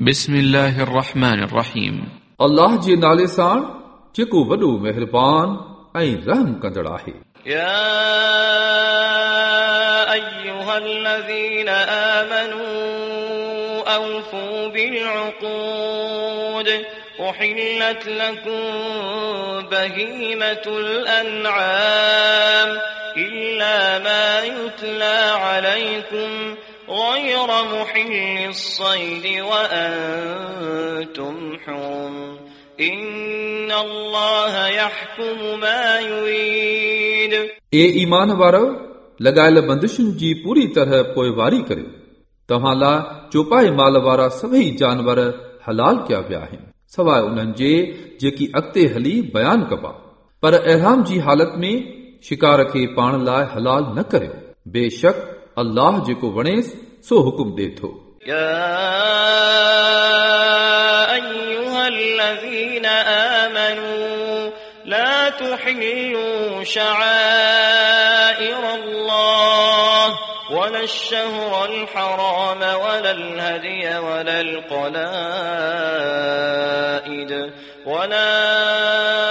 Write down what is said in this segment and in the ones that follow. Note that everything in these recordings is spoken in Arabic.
بسم الله الرحمن الرحيم الله جي نالي سان جيڪو وڏو مهربان ۽ رحم ڪندڙ آهي يا ايها الذين امنوا اوفوا بالعقود احلت لكم بهيمه الانعام الا ما يتلى عليكم غير محل الصيد وأنتم حرم إن الله يحكم ما يريد ए ईमान वारो लॻायल बंदिशुनि जी पूरी तरह पोइवारी करियो तव्हां लाइ चौपाए माल वारा सभई जानवर हलाल कया विया आहिनि सवाइ उन्हनि जे जेकी अॻिते हली बयानु कबा पर अहराम जी हालत में शिकार खे पाण लाइ हलाल न करियो बेशक अल्लाह जेको वणेसि सो हुकुम ॾे थो يا أيها الذين آمنوا لا تحلوا شعائر الله ولا الشهر الحرام ولا الهدي ولا القلائد ولا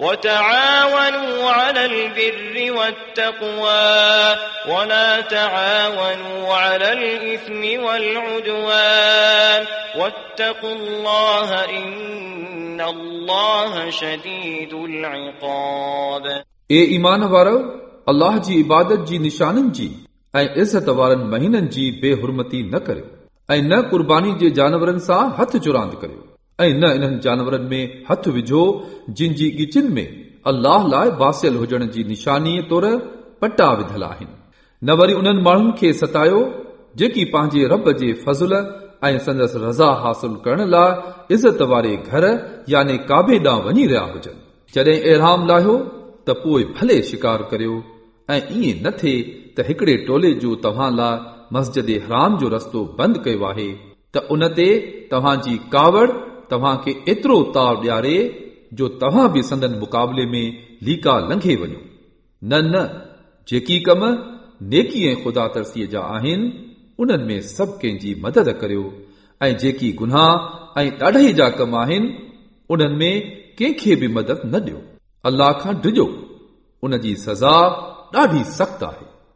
وتعاونوا على البر والتقوى ولا تعاونوا على الإثم والعدوان واتقوا الله إن الله شديد العقاب ए ईमान वारो अल्लाह जी इबादत जी निशाननि जी ऐं इज़त वारनि महीननि जी बेहुरमती न करियो ऐं न कुर्बानी जे जानवरनि सां हथ चुरांद करियो ऐं न इन्हनि जानवरनि में हथ विझो जिन जी ॻिचिन में अल्लाह लाइ बासियल हुजण जी निशानीअ तौर पटा विधल आहिनि न वरी उन्हनि माण्हुनि खे सतायो जेकी पंहिंजे रब जे फज़ुल ऐं संदसि रज़ा हासिल करण लाइ इज़त वारे घर याने काबे ॾांहुं वञी रहिया हुजनि जॾहिं एराम लाहियो त पोइ भले शिकार करियो ऐं ईअं न थिए त हिकिड़े टोले जो तव्हां लाइ मस्जिद हराम जो रस्तो बंदि कयो आहे त उन ते तव्हांजी कावड़ तव्हां खे एतिरो ताव ॾियारे जो तव्हां बि संदन मुक़ाबले में लीका लंघे वञो न न जेकी कम नेकी ऐं ख़ुदा तरसीअ जा आहिनि उन्हनि में सभु कंहिंजी मदद करियो ऐं जेकी गुनाह ऐं ॾाढाई जा कम आहिनि उन्हनि में कंहिंखे बि मदद न ॾियो अल्लाह खां डिॼो उन जी सज़ा ॾाढी सख़्तु आहे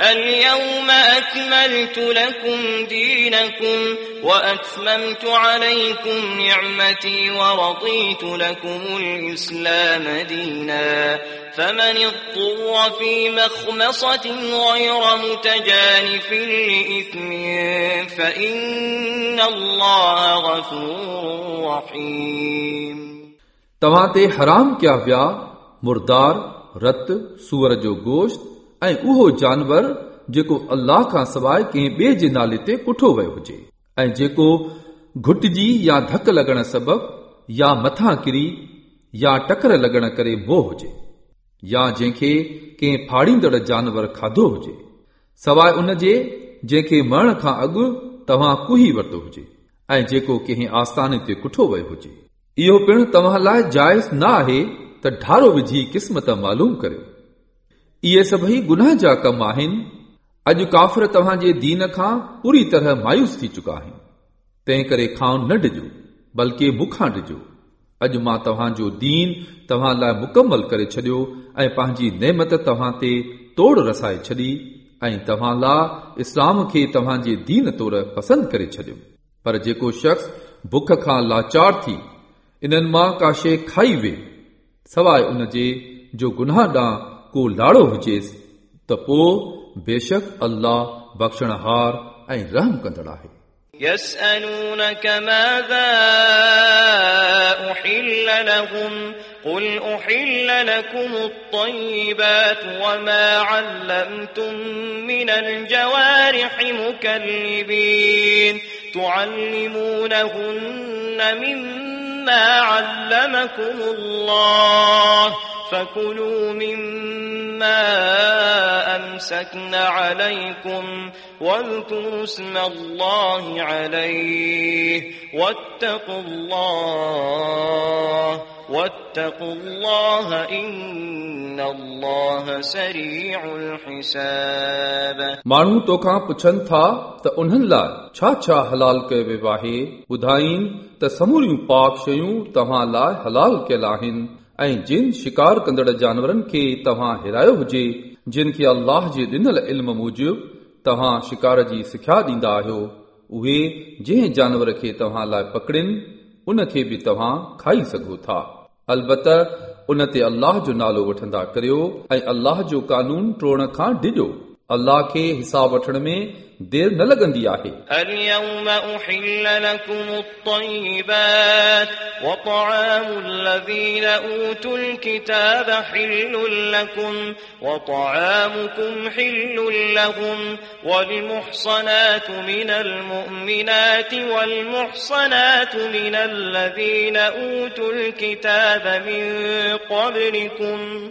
اليوم أكملت لكم دينكم وأتممت عليكم نعمتي ورضيت لكم الإسلام دينا فمن اضطر في مخمصة غير متجانف لإثم فإن الله غفور رحيم तव्हां ते हराम कया विया मुर्दार रत सूअर जो गोश्त ۽ اهو جانور جيڪو الله کان سواءِ ڪنهن ٻئي جي نالي تي ڪٺو ويو هجي. ۽ جيڪو گهٽجي يا ڌڪ لڳڻ سبب يا مٿان ڪري يا ٽڪر لڳڻ ڪري موهه هجي يا جنهن کي ڪنهن فاڙيندڙ جانور کاڌو هجي. سواءِ ان جي جنهن کي مرڻ کان اڳ توهان ڪهي ورتو هجي ۽ جيڪو ڪنهن آسٿاني تي ڪٺو ويو هجي. اهو پڻ توهان لاءِ جائز نه آهي ته ڍارو وجهي قسمت معلوم ڪريو इहे सभई गुनाह जा कम आहिनि अॼु काफ़िर तव्हांजे दीन खां पूरी तरह मायूस थी चुका आहिनि तंहिं करे खाउन न ॾिजो बल्कि मूंखां ॾिजो अॼु मां तव्हांजो दीन तव्हां लाइ मुकमल करे छॾियो ऐं पंहिंजी नेमत तव्हां ते तोड़ रसाए छॾी ऐं तव्हां लाइ इस्लाम खे तव्हांजे दीन तौर पसंदि करे छॾियो पर जेको शख़्स बुख खां लाचार थी इन्हनि मां का शइ खाई वे सवाइ उन जे जो गुनाह ॾांहुं को लाड़ो हुजेसि त पोइ बेशक अल्लाह बख़्शणहार ऐं रहम कंदड़ आहे يسألونك ماذا أحل لهم قل أحل لكم الطيبات وما علمتم من الجوارح مكلبين تعلمونهن مما علمكم الله فكلوا مما أمسكن عليكم واذكروا اسم الله عليه واتقوا الله واتقوا الله إن الله سريع الحساب माण्हू तोखां पुछनि था त उन्हनि लाइ छा छा हलाल कयो वियो आहे ॿुधाईनि ته سموريون پاڪ شيون توهان لاءِ حلال ڪيل آهن ۽ جن شڪار ڪندڙ جانورن کي توهان هيرايو هجي جن کي الله جي ڏنل علم موجب توهان شڪار جي سکيا ڏيندا آهيو اهي جنهن جانور کي توهان لاءِ پڪڙن ان کي به توهان کائي سگهو ٿا. البت ان تي الله جو نالو وٺندا ڪريو ۽ الله جو قانون ٽوڙڻ کان ڊڄو अल्लाह खे हिसाब वठण में देर न लॻंदी आहे اليوم أحل لكم الطيبات وطعام الذين أوتوا الكتاب حل لكم وطعامكم حل لهم والمحصنات من المؤمنات والمحصنات من الذين أوتوا الكتاب من قبلكم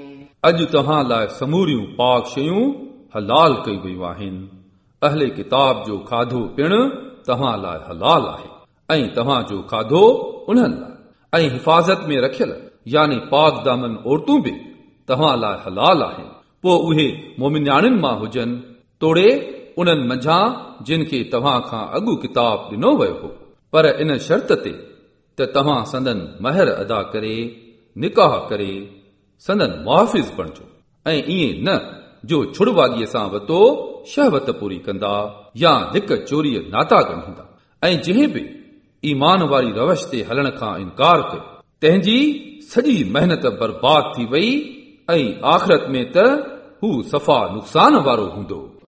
अॼु तव्हां लाइ समूरियूं पाक शयूं हलाल कई वयूं आहिनि अहले किताब जो खाधो पिणु तव्हां लाइ हलाल आहे ऐं तव्हां जो खाधो उन्हनि लाइ ऐं हिफ़ाज़त में रखियल यानी पाक दामन औरतूं बि तव्हां लाइ हलाल आहिनि पोइ उहे मोमिन्याणियुनि मां हुजनि तोड़े उन्हनि मंझां जिन खे तव्हां खां अॻु किताब ॾिनो वियो हो पर इन शर्त ते त तव्हां संदन महर अदा करे निकाह करे संदन मुहाफ़िज़ बणिजो ऐं ईअं न जो छुड़बागीअ सां वरितो शहवत पूरी कंदा या लिक चोरीअ नाता ॻंढींदा ऐं जंहिं बि ईमान वारी रवश ते हलण खां इनकार कयो तंहिंजी सॼी महिनत बर्बाद थी वई ऐं आख़िरत में त हू सफ़ा नुक़सान वारो हूंदो